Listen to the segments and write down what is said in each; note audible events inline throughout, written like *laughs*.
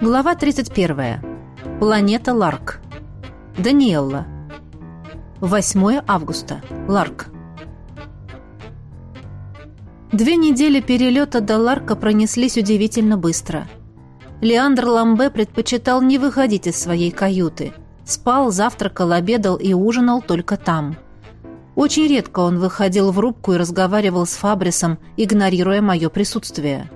Глава 31. Планета Ларк. Даниэлла. 8 августа. Ларк. Две недели перелета до Ларка пронеслись удивительно быстро. Леандр Ламбе предпочитал не выходить из своей каюты. Спал, завтракал, обедал и ужинал только там. Очень редко он выходил в рубку и разговаривал с Фабрисом, игнорируя мое присутствие.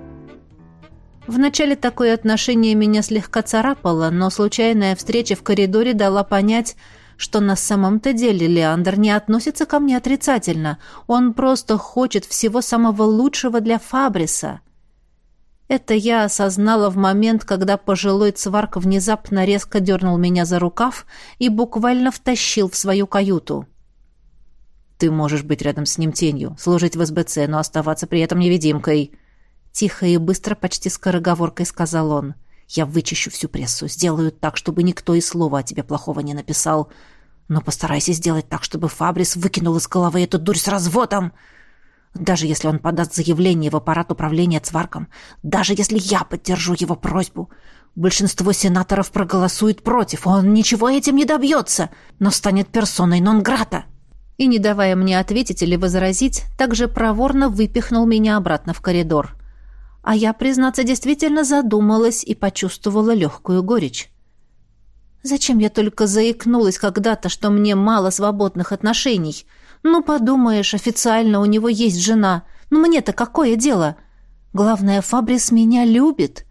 Вначале такое отношение меня слегка царапало, но случайная встреча в коридоре дала понять, что на самом-то деле Леандр не относится ко мне отрицательно. Он просто хочет всего самого лучшего для Фабриса. Это я осознала в момент, когда пожилой цварк внезапно резко дернул меня за рукав и буквально втащил в свою каюту. «Ты можешь быть рядом с ним тенью, служить в СБЦ, но оставаться при этом невидимкой», Тихо и быстро, почти скороговоркой сказал он. «Я вычищу всю прессу, сделаю так, чтобы никто и слова о тебе плохого не написал. Но постарайся сделать так, чтобы Фабрис выкинул из головы эту дурь с разводом. Даже если он подаст заявление в аппарат управления Цварком, даже если я поддержу его просьбу, большинство сенаторов проголосует против, он ничего этим не добьется, но станет персоной нон-грата». И, не давая мне ответить или возразить, также проворно выпихнул меня обратно в коридор. А я, признаться, действительно задумалась и почувствовала легкую горечь. Зачем я только заикнулась когда-то, что мне мало свободных отношений? Ну, подумаешь, официально у него есть жена. Ну, мне-то какое дело? Главное, Фабрис меня любит.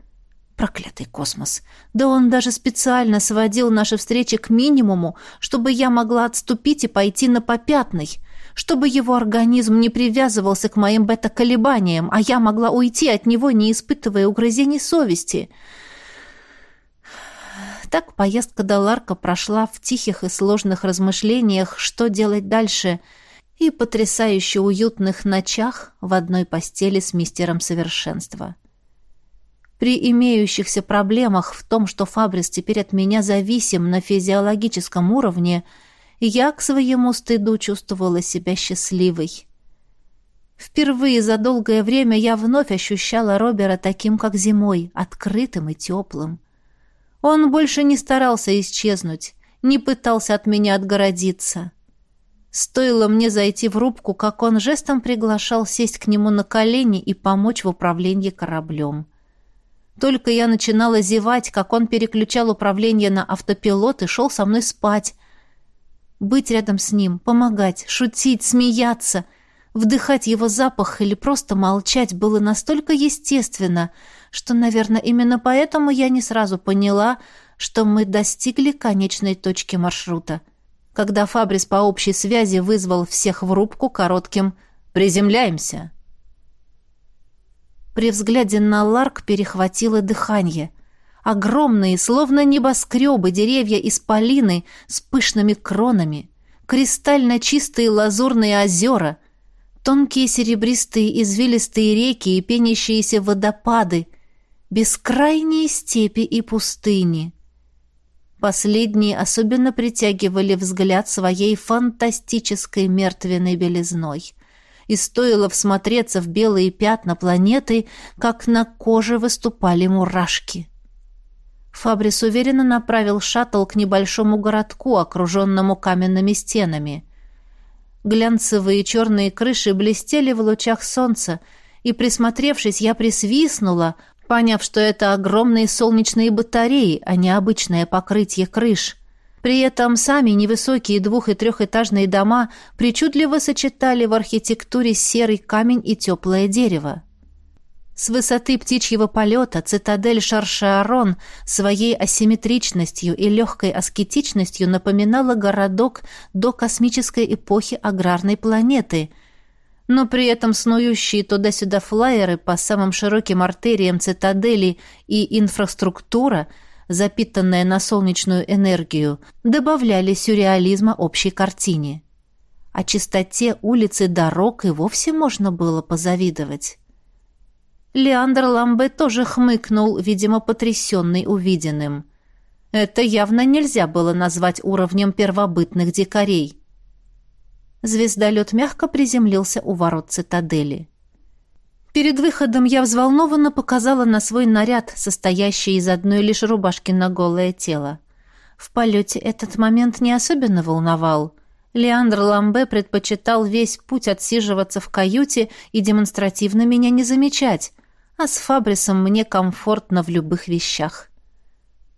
Проклятый космос. Да он даже специально сводил наши встречи к минимуму, чтобы я могла отступить и пойти на попятный чтобы его организм не привязывался к моим бета-колебаниям, а я могла уйти от него, не испытывая угрызений совести. Так поездка до Ларка прошла в тихих и сложных размышлениях, что делать дальше, и потрясающе уютных ночах в одной постели с мистером совершенства. При имеющихся проблемах в том, что Фабрис теперь от меня зависим на физиологическом уровне – я к своему стыду чувствовала себя счастливой. Впервые за долгое время я вновь ощущала Робера таким, как зимой, открытым и теплым. Он больше не старался исчезнуть, не пытался от меня отгородиться. Стоило мне зайти в рубку, как он жестом приглашал сесть к нему на колени и помочь в управлении кораблем. Только я начинала зевать, как он переключал управление на автопилот и шел со мной спать, быть рядом с ним, помогать, шутить, смеяться, вдыхать его запах или просто молчать было настолько естественно, что, наверное, именно поэтому я не сразу поняла, что мы достигли конечной точки маршрута. Когда Фабрис по общей связи вызвал всех в рубку коротким «Приземляемся!». При взгляде на Ларк перехватило дыхание – Огромные, словно небоскребы, деревья из полины с пышными кронами, кристально чистые лазурные озера, тонкие серебристые извилистые реки и пенящиеся водопады, бескрайние степи и пустыни. Последние особенно притягивали взгляд своей фантастической мертвенной белизной. И стоило всмотреться в белые пятна планеты, как на коже выступали мурашки. Фабрис уверенно направил шаттл к небольшому городку, окруженному каменными стенами. Глянцевые черные крыши блестели в лучах солнца, и, присмотревшись, я присвистнула, поняв, что это огромные солнечные батареи, а не обычное покрытие крыш. При этом сами невысокие двух- и трехэтажные дома причудливо сочетали в архитектуре серый камень и теплое дерево. С высоты птичьего полета цитадель Шаршаарон своей асимметричностью и легкой аскетичностью напоминала городок до космической эпохи аграрной планеты, но при этом снующие туда-сюда флайеры по самым широким артериям цитадели и инфраструктура, запитанная на солнечную энергию, добавляли сюрреализма общей картине. О чистоте улиц и дорог и вовсе можно было позавидовать. Леандр Ламбе тоже хмыкнул, видимо, потрясенный увиденным. Это явно нельзя было назвать уровнем первобытных дикарей. Звездолет мягко приземлился у ворот цитадели. Перед выходом я взволнованно показала на свой наряд, состоящий из одной лишь рубашки на голое тело. В полете этот момент не особенно волновал. Леандр Ламбе предпочитал весь путь отсиживаться в каюте и демонстративно меня не замечать, а с Фабрисом мне комфортно в любых вещах.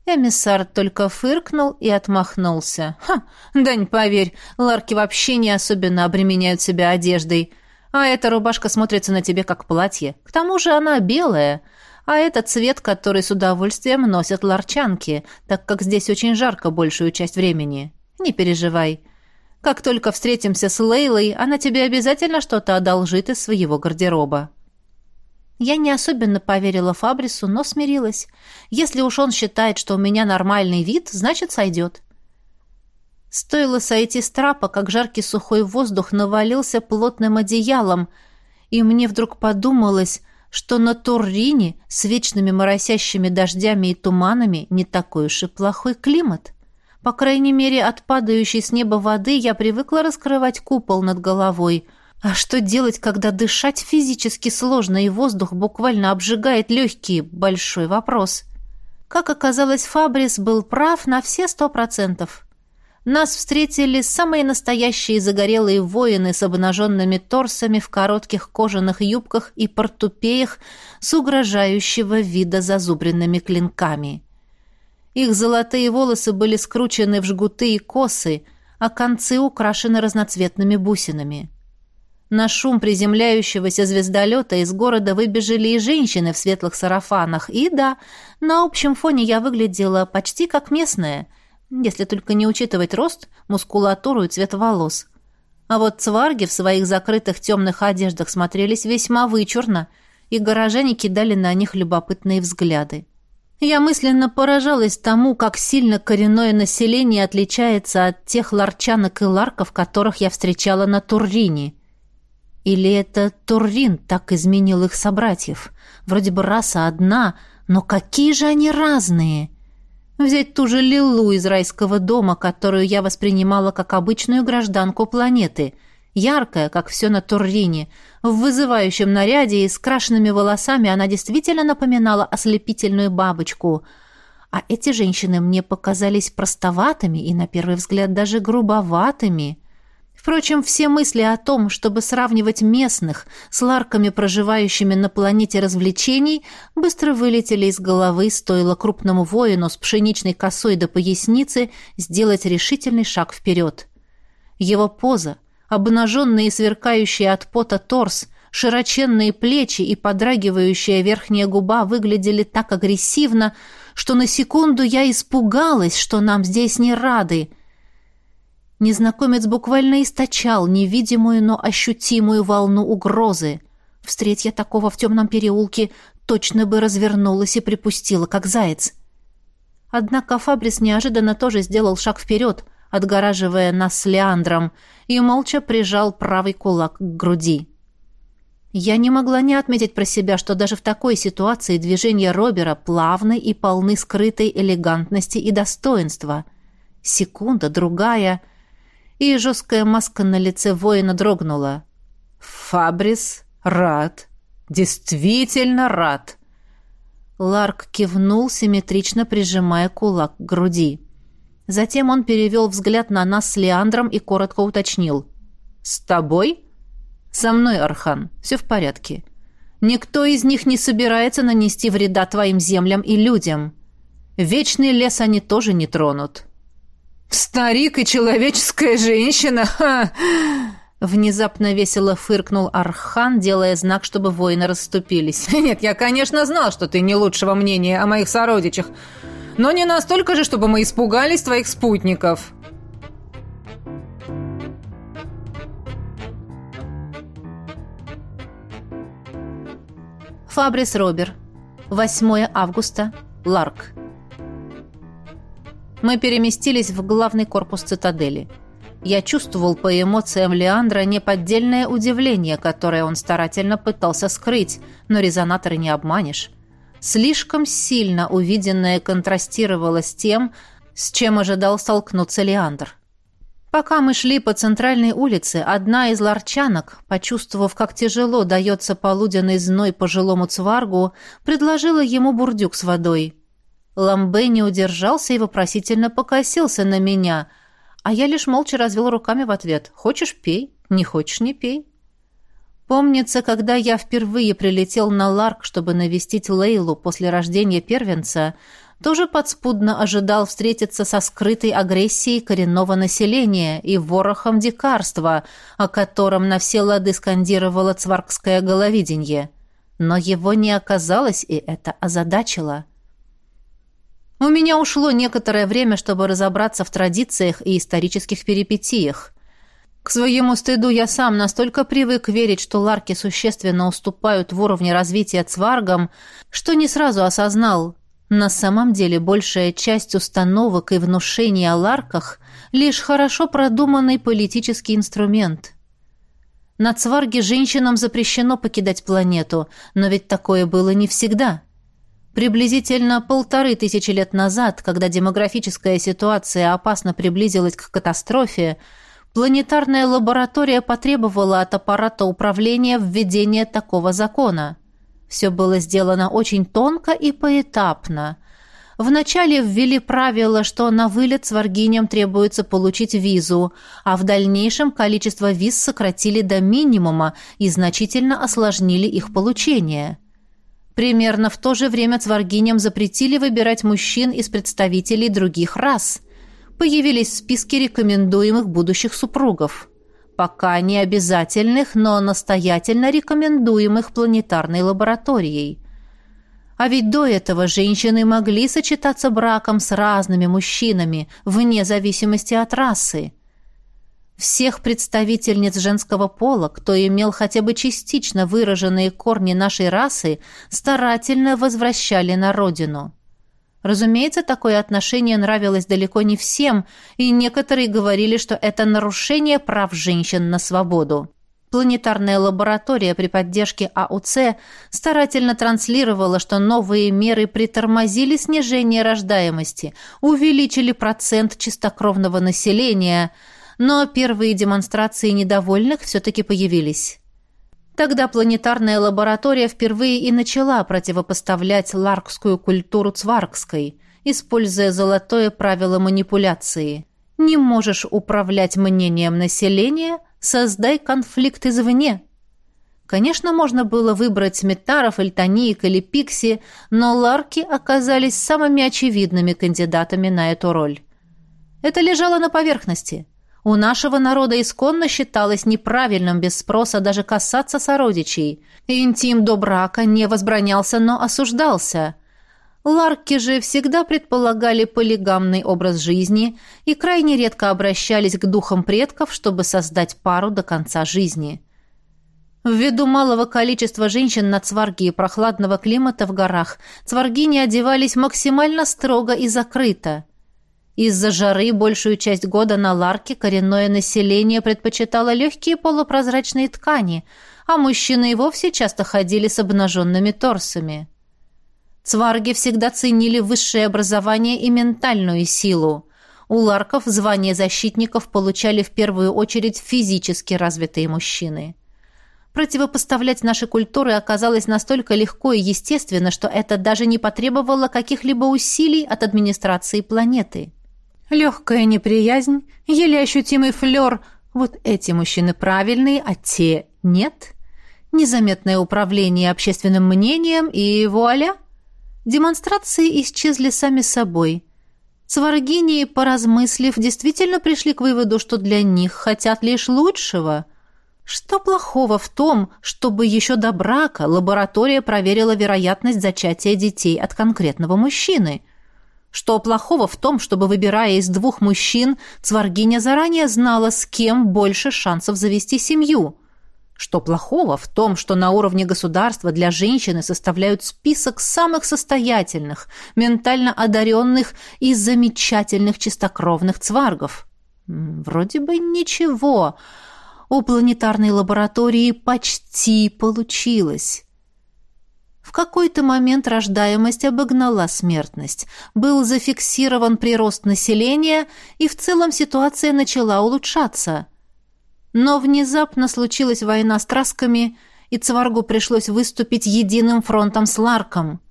Эмиссар только фыркнул и отмахнулся. «Ха, Дань, поверь, ларки вообще не особенно обременяют себя одеждой. А эта рубашка смотрится на тебе как платье. К тому же она белая. А это цвет, который с удовольствием носят ларчанки, так как здесь очень жарко большую часть времени. Не переживай. Как только встретимся с Лейлой, она тебе обязательно что-то одолжит из своего гардероба». Я не особенно поверила Фабрису, но смирилась. Если уж он считает, что у меня нормальный вид, значит, сойдет. Стоило сойти с трапа, как жаркий сухой воздух навалился плотным одеялом, и мне вдруг подумалось, что на Туррине с вечными моросящими дождями и туманами не такой уж и плохой климат. По крайней мере, от падающей с неба воды я привыкла раскрывать купол над головой. А что делать, когда дышать физически сложно и воздух буквально обжигает легкие? Большой вопрос. Как оказалось, Фабрис был прав на все сто процентов. Нас встретили самые настоящие загорелые воины с обнаженными торсами в коротких кожаных юбках и портупеях с угрожающего вида зазубренными клинками. Их золотые волосы были скручены в жгуты и косы, а концы украшены разноцветными бусинами. На шум приземляющегося звездолета из города выбежали и женщины в светлых сарафанах, и да, на общем фоне я выглядела почти как местная — если только не учитывать рост, мускулатуру и цвет волос. А вот цварги в своих закрытых темных одеждах смотрелись весьма вычурно, и горожане кидали на них любопытные взгляды. Я мысленно поражалась тому, как сильно коренное население отличается от тех ларчанок и ларков, которых я встречала на Туррине. Или это Туррин так изменил их собратьев? Вроде бы раса одна, но какие же они разные!» Взять ту же Лилу из райского дома, которую я воспринимала как обычную гражданку планеты. Яркая, как все на Туррине. В вызывающем наряде и с крашенными волосами она действительно напоминала ослепительную бабочку. А эти женщины мне показались простоватыми и, на первый взгляд, даже грубоватыми. Впрочем, все мысли о том, чтобы сравнивать местных с ларками, проживающими на планете развлечений, быстро вылетели из головы, стоило крупному воину с пшеничной косой до поясницы сделать решительный шаг вперед. Его поза, обнаженный и сверкающий от пота торс, широченные плечи и подрагивающая верхняя губа выглядели так агрессивно, что на секунду я испугалась, что нам здесь не рады — Незнакомец буквально источал невидимую, но ощутимую волну угрозы. Встреть я такого в темном переулке, точно бы развернулась и припустила, как заяц. Однако Фабрис неожиданно тоже сделал шаг вперед, отгораживая нас с Леандром, и молча прижал правый кулак к груди. Я не могла не отметить про себя, что даже в такой ситуации движения Робера плавны и полны скрытой элегантности и достоинства. Секунда, другая — и жесткая маска на лице воина дрогнула. «Фабрис рад. Действительно рад!» Ларк кивнул, симметрично прижимая кулак к груди. Затем он перевел взгляд на нас с Леандром и коротко уточнил. «С тобой?» «Со мной, Архан. Все в порядке. Никто из них не собирается нанести вреда твоим землям и людям. Вечный лес они тоже не тронут». «Старик и человеческая женщина! Ха!» Внезапно весело фыркнул Архан, делая знак, чтобы воины расступились. *laughs* «Нет, я, конечно, знал, что ты не лучшего мнения о моих сородичах, но не настолько же, чтобы мы испугались твоих спутников». Фабрис Робер. 8 августа. Ларк. Мы переместились в главный корпус цитадели. Я чувствовал по эмоциям Леандра неподдельное удивление, которое он старательно пытался скрыть, но резонаторы не обманешь. Слишком сильно увиденное контрастировало с тем, с чем ожидал столкнуться Леандр. Пока мы шли по центральной улице, одна из ларчанок, почувствовав, как тяжело дается полуденный зной пожилому цваргу, предложила ему бурдюк с водой. Ламбе не удержался и вопросительно покосился на меня, а я лишь молча развел руками в ответ «Хочешь – пей, не хочешь – не пей». Помнится, когда я впервые прилетел на Ларк, чтобы навестить Лейлу после рождения первенца – тоже подспудно ожидал встретиться со скрытой агрессией коренного населения и ворохом дикарства, о котором на все лады скандировало цваркское головиденье. Но его не оказалось, и это озадачило. У меня ушло некоторое время, чтобы разобраться в традициях и исторических перипетиях. К своему стыду я сам настолько привык верить, что ларки существенно уступают в уровне развития цваргам, что не сразу осознал, на самом деле большая часть установок и внушений о ларках – лишь хорошо продуманный политический инструмент. На Цварге женщинам запрещено покидать планету, но ведь такое было не всегда. Приблизительно полторы тысячи лет назад, когда демографическая ситуация опасно приблизилась к катастрофе, планетарная лаборатория потребовала от аппарата управления введения такого закона – все было сделано очень тонко и поэтапно. Вначале ввели правило, что на вылет с варгиням требуется получить визу, а в дальнейшем количество виз сократили до минимума и значительно осложнили их получение. Примерно в то же время цваргиням запретили выбирать мужчин из представителей других рас. Появились списки рекомендуемых будущих супругов пока не обязательных, но настоятельно рекомендуемых планетарной лабораторией. А ведь до этого женщины могли сочетаться браком с разными мужчинами, вне зависимости от расы. Всех представительниц женского пола, кто имел хотя бы частично выраженные корни нашей расы, старательно возвращали на родину. Разумеется, такое отношение нравилось далеко не всем, и некоторые говорили, что это нарушение прав женщин на свободу. Планетарная лаборатория при поддержке АУЦ старательно транслировала, что новые меры притормозили снижение рождаемости, увеличили процент чистокровного населения, но первые демонстрации недовольных все-таки появились. Тогда планетарная лаборатория впервые и начала противопоставлять ларкскую культуру цваркской, используя золотое правило манипуляции. Не можешь управлять мнением населения, создай конфликт извне. Конечно, можно было выбрать метаров, эльтониек или пикси, но ларки оказались самыми очевидными кандидатами на эту роль. Это лежало на поверхности – у нашего народа исконно считалось неправильным без спроса даже касаться сородичей. Интим до брака не возбранялся, но осуждался. Ларки же всегда предполагали полигамный образ жизни и крайне редко обращались к духам предков, чтобы создать пару до конца жизни. Ввиду малого количества женщин на цварге и прохладного климата в горах, цваргини одевались максимально строго и закрыто – из-за жары большую часть года на Ларке коренное население предпочитало легкие полупрозрачные ткани, а мужчины и вовсе часто ходили с обнаженными торсами. Цварги всегда ценили высшее образование и ментальную силу. У ларков звание защитников получали в первую очередь физически развитые мужчины. Противопоставлять наши культуры оказалось настолько легко и естественно, что это даже не потребовало каких-либо усилий от администрации планеты. Легкая неприязнь, еле ощутимый флер. Вот эти мужчины правильные, а те нет. Незаметное управление общественным мнением и вуаля. Демонстрации исчезли сами собой. Сваргинии, поразмыслив, действительно пришли к выводу, что для них хотят лишь лучшего. Что плохого в том, чтобы еще до брака лаборатория проверила вероятность зачатия детей от конкретного мужчины – что плохого в том, чтобы, выбирая из двух мужчин, Цваргиня заранее знала, с кем больше шансов завести семью? Что плохого в том, что на уровне государства для женщины составляют список самых состоятельных, ментально одаренных и замечательных чистокровных цваргов? Вроде бы ничего. У планетарной лаборатории почти получилось. В какой-то момент рождаемость обогнала смертность, был зафиксирован прирост населения, и в целом ситуация начала улучшаться. Но внезапно случилась война с трасками, и Цваргу пришлось выступить единым фронтом с Ларком.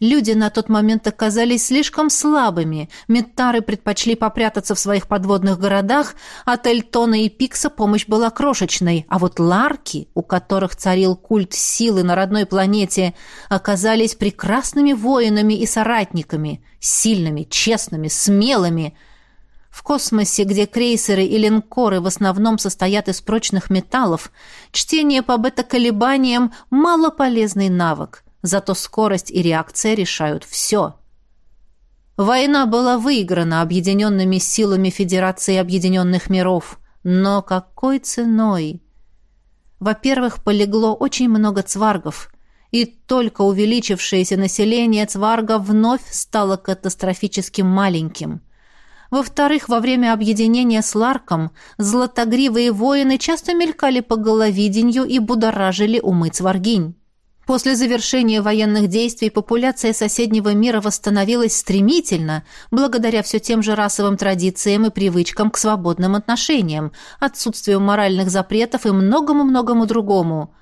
Люди на тот момент оказались слишком слабыми. Метары предпочли попрятаться в своих подводных городах, а Тельтона и Пикса помощь была крошечной. А вот Ларки, у которых царил культ силы на родной планете, оказались прекрасными воинами и соратниками, сильными, честными, смелыми. В космосе, где крейсеры и линкоры в основном состоят из прочных металлов, чтение по бета-колебаниям – малополезный навык – Зато скорость и реакция решают все. Война была выиграна объединенными силами Федерации Объединенных Миров. Но какой ценой? Во-первых, полегло очень много цваргов, и только увеличившееся население цварга вновь стало катастрофически маленьким. Во-вторых, во время объединения с Ларком златогривые воины часто мелькали по головиденью и будоражили умы цваргинь. После завершения военных действий популяция соседнего мира восстановилась стремительно, благодаря все тем же расовым традициям и привычкам к свободным отношениям, отсутствию моральных запретов и многому-многому другому.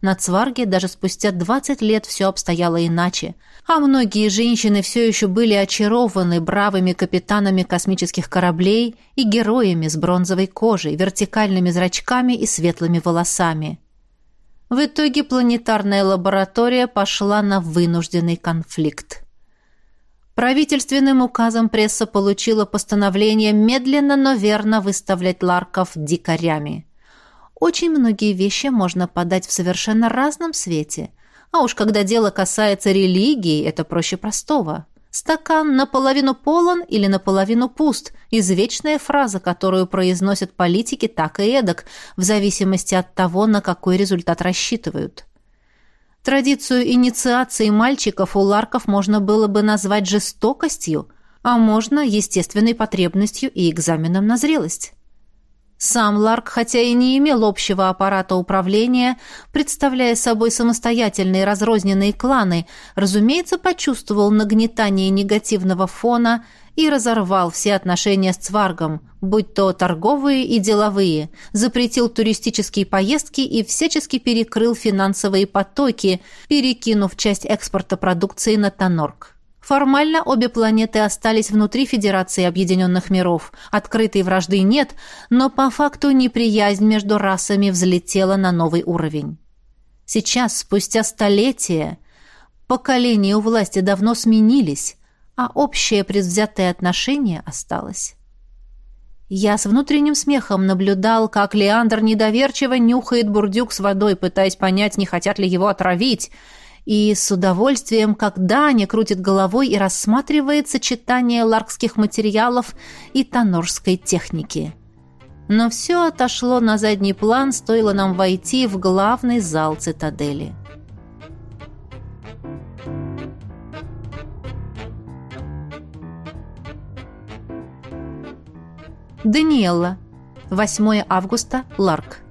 На Цварге даже спустя 20 лет все обстояло иначе, а многие женщины все еще были очарованы бравыми капитанами космических кораблей и героями с бронзовой кожей, вертикальными зрачками и светлыми волосами. В итоге планетарная лаборатория пошла на вынужденный конфликт. Правительственным указом пресса получила постановление медленно, но верно выставлять ларков дикарями. Очень многие вещи можно подать в совершенно разном свете. А уж когда дело касается религии, это проще простого. Стакан наполовину полон или наполовину пуст – извечная фраза, которую произносят политики так и эдак, в зависимости от того, на какой результат рассчитывают. Традицию инициации мальчиков у ларков можно было бы назвать жестокостью, а можно естественной потребностью и экзаменом на зрелость. Сам Ларк, хотя и не имел общего аппарата управления, представляя собой самостоятельные разрозненные кланы, разумеется, почувствовал нагнетание негативного фона и разорвал все отношения с Цваргом, будь то торговые и деловые, запретил туристические поездки и всячески перекрыл финансовые потоки, перекинув часть экспорта продукции на Тонорг. Формально обе планеты остались внутри Федерации Объединенных Миров. Открытой вражды нет, но по факту неприязнь между расами взлетела на новый уровень. Сейчас, спустя столетия, поколения у власти давно сменились, а общее предвзятое отношение осталось. Я с внутренним смехом наблюдал, как Леандр недоверчиво нюхает бурдюк с водой, пытаясь понять, не хотят ли его отравить – и с удовольствием, как Даня крутит головой и рассматривает сочетание ларкских материалов и тонорской техники. Но все отошло на задний план, стоило нам войти в главный зал цитадели. Даниэлла. 8 августа. Ларк.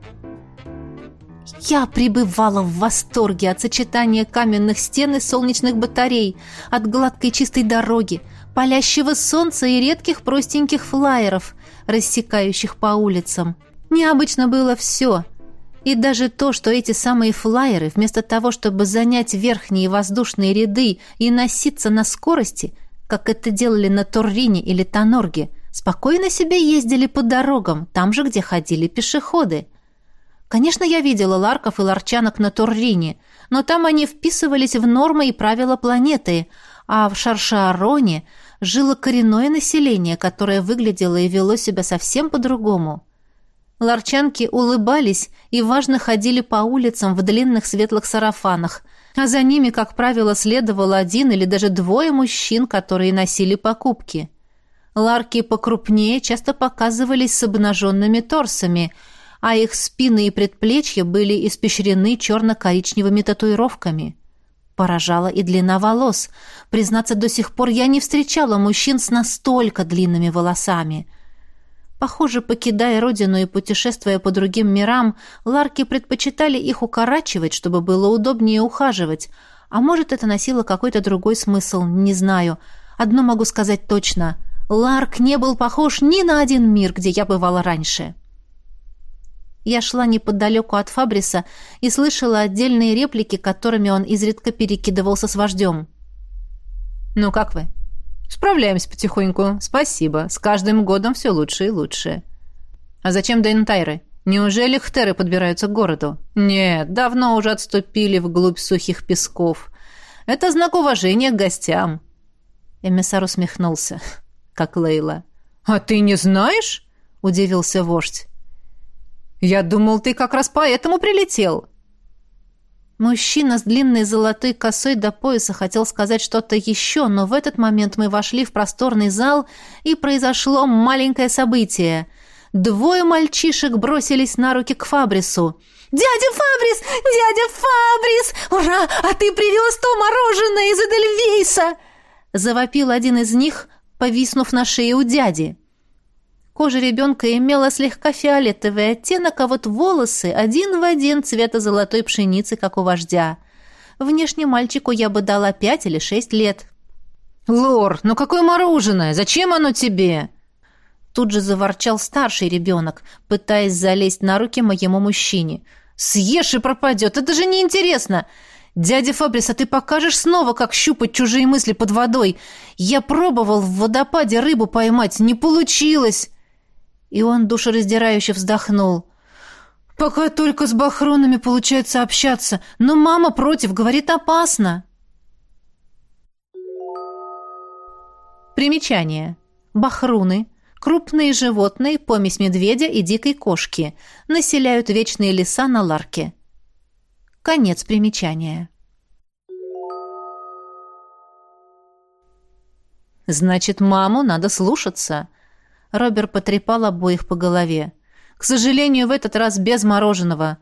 Я пребывала в восторге от сочетания каменных стен и солнечных батарей, от гладкой чистой дороги, палящего солнца и редких простеньких флайеров, рассекающих по улицам. Необычно было все. И даже то, что эти самые флайеры, вместо того, чтобы занять верхние воздушные ряды и носиться на скорости, как это делали на Торрине или Тонорге, спокойно себе ездили по дорогам, там же, где ходили пешеходы. Конечно, я видела ларков и ларчанок на Туррине, но там они вписывались в нормы и правила планеты, а в Шаршаароне жило коренное население, которое выглядело и вело себя совсем по-другому. Ларчанки улыбались и важно ходили по улицам в длинных светлых сарафанах, а за ними, как правило, следовал один или даже двое мужчин, которые носили покупки. Ларки покрупнее часто показывались с обнаженными торсами – а их спины и предплечья были испещрены черно-коричневыми татуировками. Поражала и длина волос. Признаться, до сих пор я не встречала мужчин с настолько длинными волосами. Похоже, покидая родину и путешествуя по другим мирам, ларки предпочитали их укорачивать, чтобы было удобнее ухаживать, А может, это носило какой-то другой смысл, не знаю. Одно могу сказать точно. Ларк не был похож ни на один мир, где я бывала раньше. Я шла неподалеку от Фабриса и слышала отдельные реплики, которыми он изредка перекидывался с вождем. «Ну, как вы?» «Справляемся потихоньку. Спасибо. С каждым годом все лучше и лучше». «А зачем Дейнтайры? Неужели хтеры подбираются к городу?» «Нет, давно уже отступили вглубь сухих песков. Это знак уважения к гостям». Эмиссар усмехнулся, *laughs* как Лейла. «А ты не знаешь?» — удивился вождь. «Я думал, ты как раз поэтому прилетел». Мужчина с длинной золотой косой до пояса хотел сказать что-то еще, но в этот момент мы вошли в просторный зал, и произошло маленькое событие. Двое мальчишек бросились на руки к Фабрису. «Дядя Фабрис! Дядя Фабрис! Ура! А ты привез то мороженое из Эдельвейса!» Завопил один из них, повиснув на шее у дяди. Кожа ребенка имела слегка фиолетовый оттенок, а вот волосы один в один цвета золотой пшеницы, как у вождя. Внешне мальчику я бы дала пять или шесть лет. «Лор, ну какое мороженое? Зачем оно тебе?» Тут же заворчал старший ребенок, пытаясь залезть на руки моему мужчине. «Съешь и пропадет! Это же неинтересно! Дядя Фабрис, а ты покажешь снова, как щупать чужие мысли под водой? Я пробовал в водопаде рыбу поймать, не получилось!» И он душераздирающе вздохнул. «Пока только с бахронами получается общаться, но мама против, говорит, опасно». Примечание. Бахруны – крупные животные, помесь медведя и дикой кошки, населяют вечные леса на Ларке. Конец примечания. «Значит, маму надо слушаться», Робер потрепал обоих по голове. «К сожалению, в этот раз без мороженого.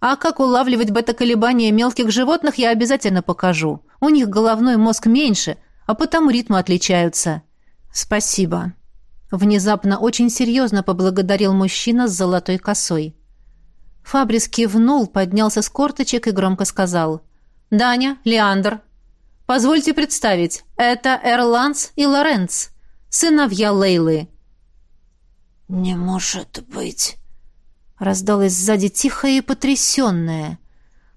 А как улавливать бета-колебания мелких животных, я обязательно покажу. У них головной мозг меньше, а потому ритмы отличаются». «Спасибо». Внезапно очень серьезно поблагодарил мужчина с золотой косой. Фабрис кивнул, поднялся с корточек и громко сказал. «Даня, Леандр, позвольте представить, это Эрланс и Лоренц, сыновья Лейлы». «Не может быть!» Раздалось сзади тихое и потрясенное.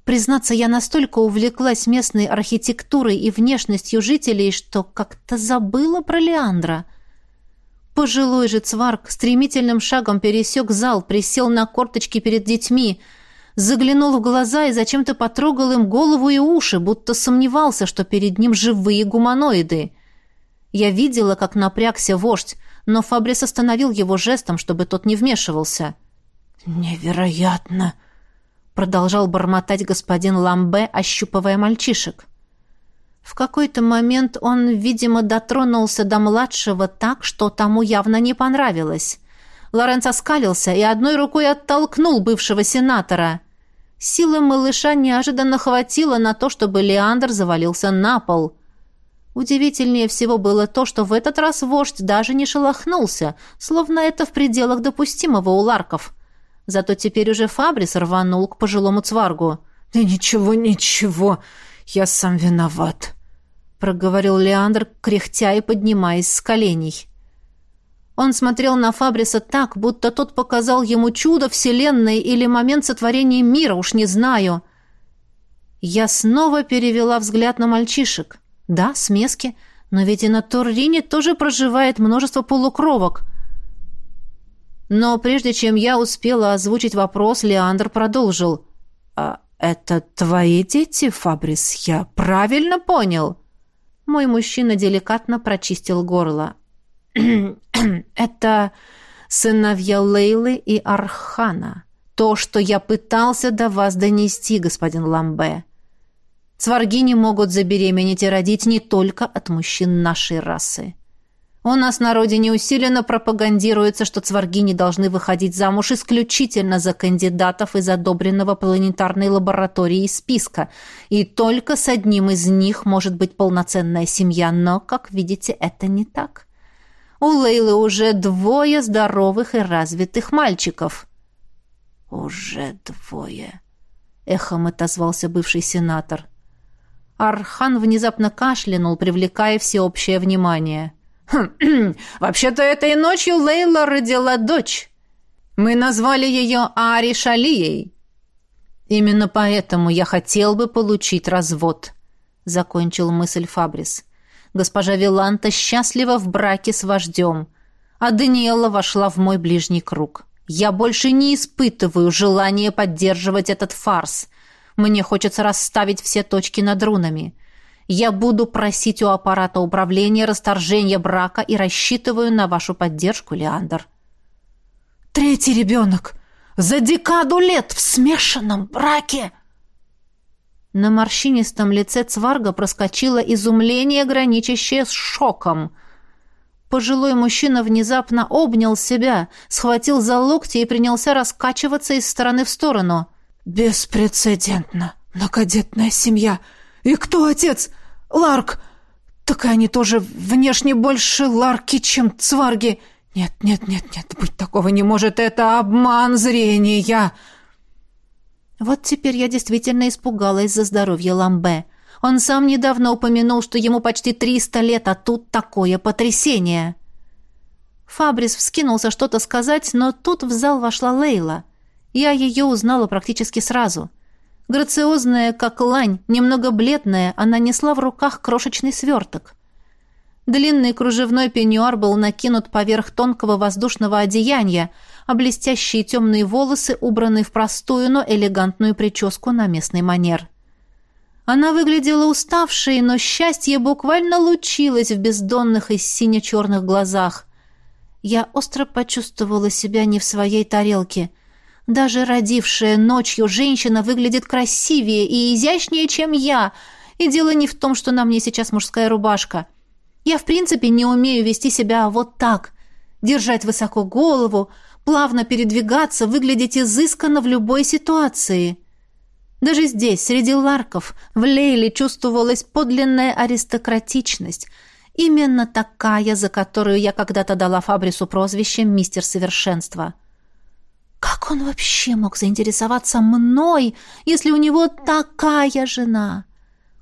Признаться, я настолько увлеклась местной архитектурой и внешностью жителей, что как-то забыла про Леандра. Пожилой же цварк стремительным шагом пересек зал, присел на корточки перед детьми, заглянул в глаза и зачем-то потрогал им голову и уши, будто сомневался, что перед ним живые гуманоиды. Я видела, как напрягся вождь, но Фабрис остановил его жестом, чтобы тот не вмешивался. «Невероятно!» — продолжал бормотать господин Ламбе, ощупывая мальчишек. В какой-то момент он, видимо, дотронулся до младшего так, что тому явно не понравилось. Лоренц оскалился и одной рукой оттолкнул бывшего сенатора. Силы малыша неожиданно хватило на то, чтобы Леандр завалился на пол. Удивительнее всего было то, что в этот раз вождь даже не шелохнулся, словно это в пределах допустимого у ларков. Зато теперь уже Фабрис рванул к пожилому цваргу. «Да ничего, ничего, я сам виноват», — проговорил Леандр, кряхтя и поднимаясь с коленей. Он смотрел на Фабриса так, будто тот показал ему чудо вселенной или момент сотворения мира, уж не знаю. Я снова перевела взгляд на мальчишек. Да, смески, но ведь и на Торрине тоже проживает множество полукровок. Но прежде чем я успела озвучить вопрос, Леандр продолжил. «А это твои дети, Фабрис? Я правильно понял?» Мой мужчина деликатно прочистил горло. *clears throat* «Это сыновья Лейлы и Архана. То, что я пытался до вас донести, господин Ламбе. Цваргини могут забеременеть и родить не только от мужчин нашей расы. У нас на родине усиленно пропагандируется, что цваргини должны выходить замуж исключительно за кандидатов из одобренного планетарной лабораторией списка, и только с одним из них может быть полноценная семья, но, как видите, это не так. У Лейлы уже двое здоровых и развитых мальчиков. «Уже двое», — эхом отозвался бывший сенатор. Архан внезапно кашлянул, привлекая всеобщее внимание. «Хм, *clears throat* «Вообще-то этой ночью Лейла родила дочь. Мы назвали ее Ари Шалией». «Именно поэтому я хотел бы получить развод», — закончил мысль Фабрис. «Госпожа Виланта счастлива в браке с вождем, а Даниэла вошла в мой ближний круг. Я больше не испытываю желания поддерживать этот фарс. Мне хочется расставить все точки над рунами. Я буду просить у аппарата управления расторжения брака и рассчитываю на вашу поддержку, Леандр». «Третий ребенок! За декаду лет в смешанном браке!» На морщинистом лице Цварга проскочило изумление, граничащее с шоком – Пожилой мужчина внезапно обнял себя, схватил за локти и принялся раскачиваться из стороны в сторону. «Беспрецедентно! Многодетная семья! И кто отец? Ларк! Так они тоже внешне больше Ларки, чем Цварги! Нет, нет, нет, нет, быть такого не может! Это обман зрения!» Вот теперь я действительно испугалась за здоровье Ламбе. Он сам недавно упомянул, что ему почти триста лет, а тут такое потрясение. Фабрис вскинулся что-то сказать, но тут в зал вошла Лейла. Я ее узнала практически сразу. Грациозная, как лань, немного бледная, она несла в руках крошечный сверток. Длинный кружевной пеньюар был накинут поверх тонкого воздушного одеяния, а блестящие темные волосы убраны в простую, но элегантную прическу на местный манер. Она выглядела уставшей, но счастье буквально лучилось в бездонных и сине-черных глазах. Я остро почувствовала себя не в своей тарелке. Даже родившая ночью женщина выглядит красивее и изящнее, чем я. И дело не в том, что на мне сейчас мужская рубашка. Я, в принципе, не умею вести себя вот так. Держать высоко голову, плавно передвигаться, выглядеть изысканно в любой ситуации. — даже здесь, среди ларков, в Лейле чувствовалась подлинная аристократичность, именно такая, за которую я когда-то дала Фабрису прозвище «Мистер Совершенства». Как он вообще мог заинтересоваться мной, если у него такая жена?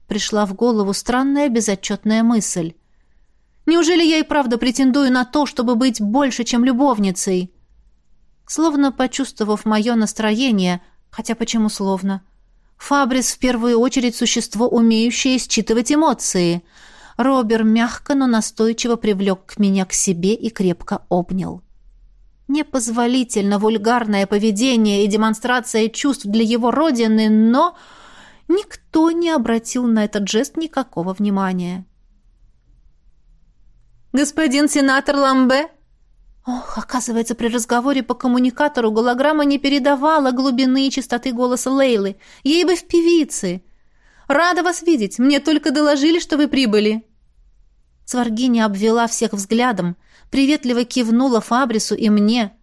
Пришла в голову странная безотчетная мысль. Неужели я и правда претендую на то, чтобы быть больше, чем любовницей? Словно почувствовав мое настроение, хотя почему словно, Фабрис в первую очередь существо, умеющее считывать эмоции. Робер мягко, но настойчиво привлек меня к себе и крепко обнял. Непозволительно вульгарное поведение и демонстрация чувств для его родины, но никто не обратил на этот жест никакого внимания. «Господин сенатор Ламбе!» Ох, оказывается, при разговоре по коммуникатору голограмма не передавала глубины и чистоты голоса Лейлы. Ей бы в певице. «Рада вас видеть. Мне только доложили, что вы прибыли». Сваргиня обвела всех взглядом, приветливо кивнула Фабрису и мне.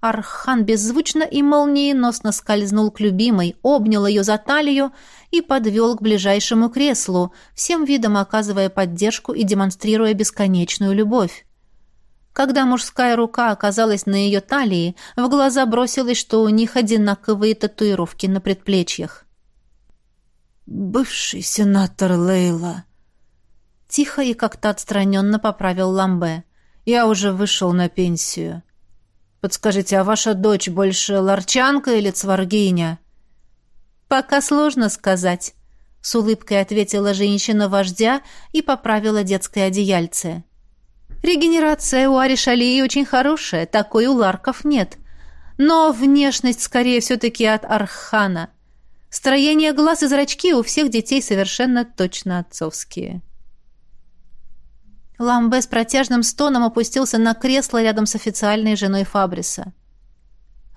Архан беззвучно и молниеносно скользнул к любимой, обнял ее за талию и подвел к ближайшему креслу, всем видом оказывая поддержку и демонстрируя бесконечную любовь. Когда мужская рука оказалась на ее талии, в глаза бросилось, что у них одинаковые татуировки на предплечьях. «Бывший сенатор Лейла», — тихо и как-то отстраненно поправил Ламбе. «Я уже вышел на пенсию. Подскажите, а ваша дочь больше ларчанка или цваргиня?» «Пока сложно сказать», — с улыбкой ответила женщина-вождя и поправила детское одеяльце. Регенерация у Аришалии очень хорошая, такой у Ларков нет. Но внешность скорее все-таки от Архана. Строение глаз и зрачки у всех детей совершенно точно отцовские. Ламбе с протяжным стоном опустился на кресло рядом с официальной женой Фабриса.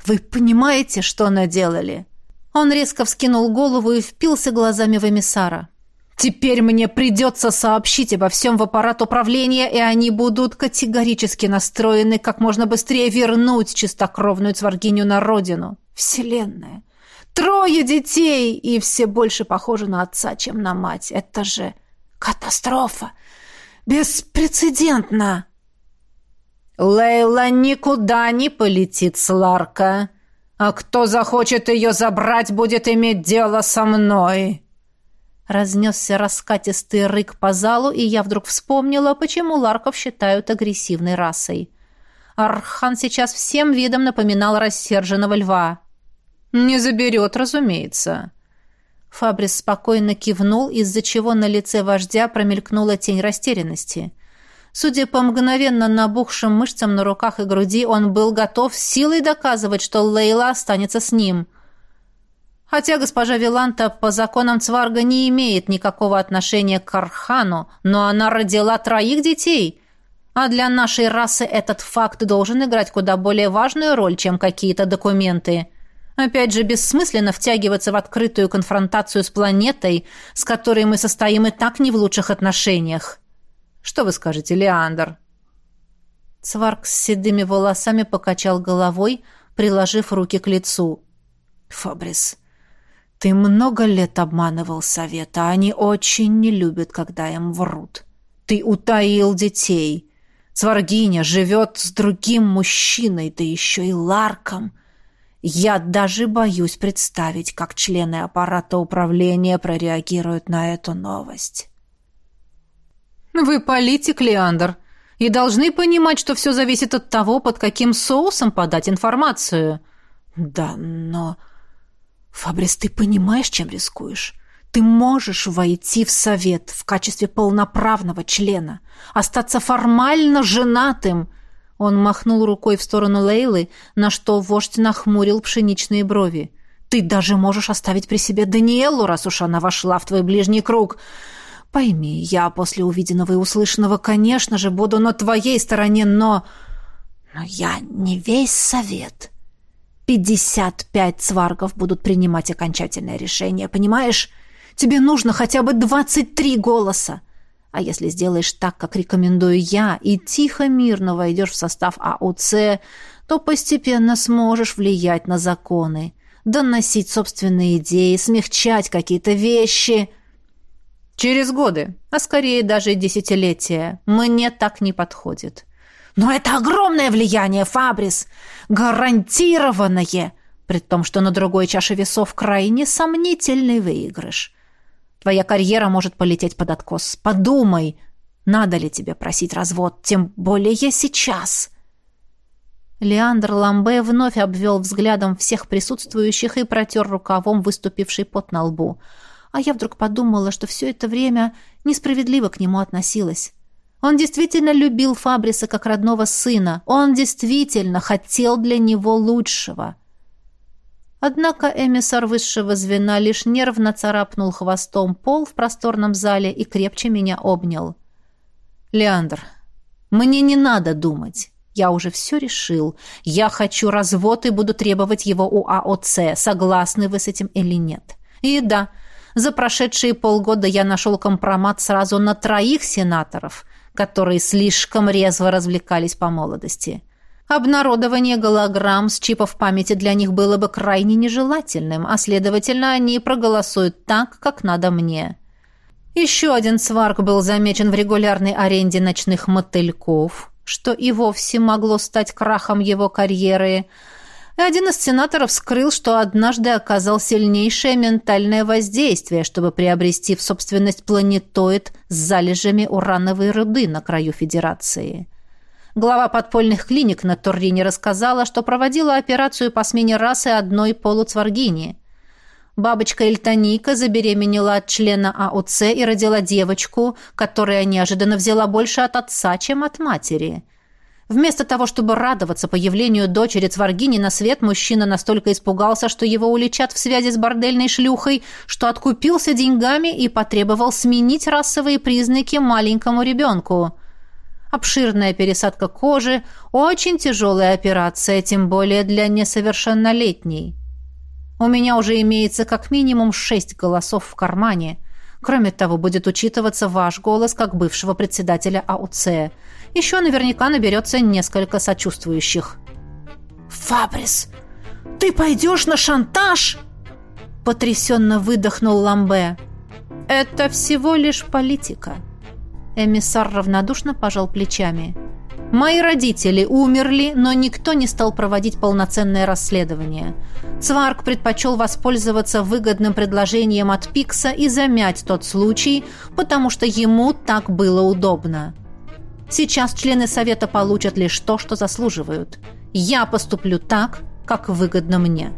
«Вы понимаете, что наделали?» Он резко вскинул голову и впился глазами в эмиссара. Теперь мне придется сообщить обо всем в аппарат управления, и они будут категорически настроены как можно быстрее вернуть чистокровную цваргиню на родину. Вселенная! Трое детей, и все больше похожи на отца, чем на мать. Это же катастрофа! Беспрецедентно! Лейла никуда не полетит с Ларка. А кто захочет ее забрать, будет иметь дело со мной. Разнесся раскатистый рык по залу, и я вдруг вспомнила, почему ларков считают агрессивной расой. Архан сейчас всем видом напоминал рассерженного льва. «Не заберет, разумеется». Фабрис спокойно кивнул, из-за чего на лице вождя промелькнула тень растерянности. Судя по мгновенно набухшим мышцам на руках и груди, он был готов силой доказывать, что Лейла останется с ним – Хотя госпожа Виланта по законам Цварга не имеет никакого отношения к Архану, но она родила троих детей. А для нашей расы этот факт должен играть куда более важную роль, чем какие-то документы. Опять же, бессмысленно втягиваться в открытую конфронтацию с планетой, с которой мы состоим и так не в лучших отношениях. Что вы скажете, Леандр? Цварг с седыми волосами покачал головой, приложив руки к лицу. Фабрис, ты много лет обманывал совет, а они очень не любят, когда им врут. Ты утаил детей. Сваргиня живет с другим мужчиной, да еще и Ларком. Я даже боюсь представить, как члены аппарата управления прореагируют на эту новость. Вы политик, Леандр, и должны понимать, что все зависит от того, под каким соусом подать информацию. Да, но... «Фабрис, ты понимаешь, чем рискуешь? Ты можешь войти в совет в качестве полноправного члена, остаться формально женатым». Он махнул рукой в сторону Лейлы, на что вождь нахмурил пшеничные брови. «Ты даже можешь оставить при себе Даниэлу, раз уж она вошла в твой ближний круг. Пойми, я после увиденного и услышанного, конечно же, буду на твоей стороне, но... Но я не весь совет». Пятьдесят пять сваргов будут принимать окончательное решение, понимаешь? Тебе нужно хотя бы двадцать три голоса. А если сделаешь так, как рекомендую я, и тихо, мирно войдешь в состав АУЦ, то постепенно сможешь влиять на законы, доносить собственные идеи, смягчать какие-то вещи. Через годы, а скорее даже десятилетия, мне так не подходит. Но это огромное влияние, Фабрис, гарантированное, при том, что на другой чаше весов крайне сомнительный выигрыш. Твоя карьера может полететь под откос. Подумай, надо ли тебе просить развод, тем более сейчас. Леандр Ламбе вновь обвел взглядом всех присутствующих и протер рукавом выступивший пот на лбу. А я вдруг подумала, что все это время несправедливо к нему относилась. Он действительно любил Фабриса как родного сына. Он действительно хотел для него лучшего. Однако эмиссар высшего звена лишь нервно царапнул хвостом пол в просторном зале и крепче меня обнял. «Леандр, мне не надо думать. Я уже все решил. Я хочу развод и буду требовать его у АОЦ. Согласны вы с этим или нет? И да, за прошедшие полгода я нашел компромат сразу на троих сенаторов, которые слишком резво развлекались по молодости. Обнародование голограмм с чипов памяти для них было бы крайне нежелательным, а, следовательно, они проголосуют так, как надо мне. Еще один сварк был замечен в регулярной аренде ночных мотыльков, что и вовсе могло стать крахом его карьеры – и один из сенаторов скрыл, что однажды оказал сильнейшее ментальное воздействие, чтобы приобрести в собственность планетоид с залежами урановой руды на краю Федерации. Глава подпольных клиник на Туррине рассказала, что проводила операцию по смене расы одной полуцваргини. Бабочка Эльтоника забеременела от члена АУЦ и родила девочку, которая неожиданно взяла больше от отца, чем от матери – Вместо того, чтобы радоваться появлению дочери Цваргини на свет, мужчина настолько испугался, что его уличат в связи с бордельной шлюхой, что откупился деньгами и потребовал сменить расовые признаки маленькому ребенку. Обширная пересадка кожи – очень тяжелая операция, тем более для несовершеннолетней. У меня уже имеется как минимум шесть голосов в кармане. Кроме того, будет учитываться ваш голос как бывшего председателя АУЦ – еще наверняка наберется несколько сочувствующих. «Фабрис, ты пойдешь на шантаж?» Потрясенно выдохнул Ламбе. «Это всего лишь политика». Эмиссар равнодушно пожал плечами. Мои родители умерли, но никто не стал проводить полноценное расследование. Цварк предпочел воспользоваться выгодным предложением от Пикса и замять тот случай, потому что ему так было удобно. Сейчас члены совета получат лишь то, что заслуживают. Я поступлю так, как выгодно мне.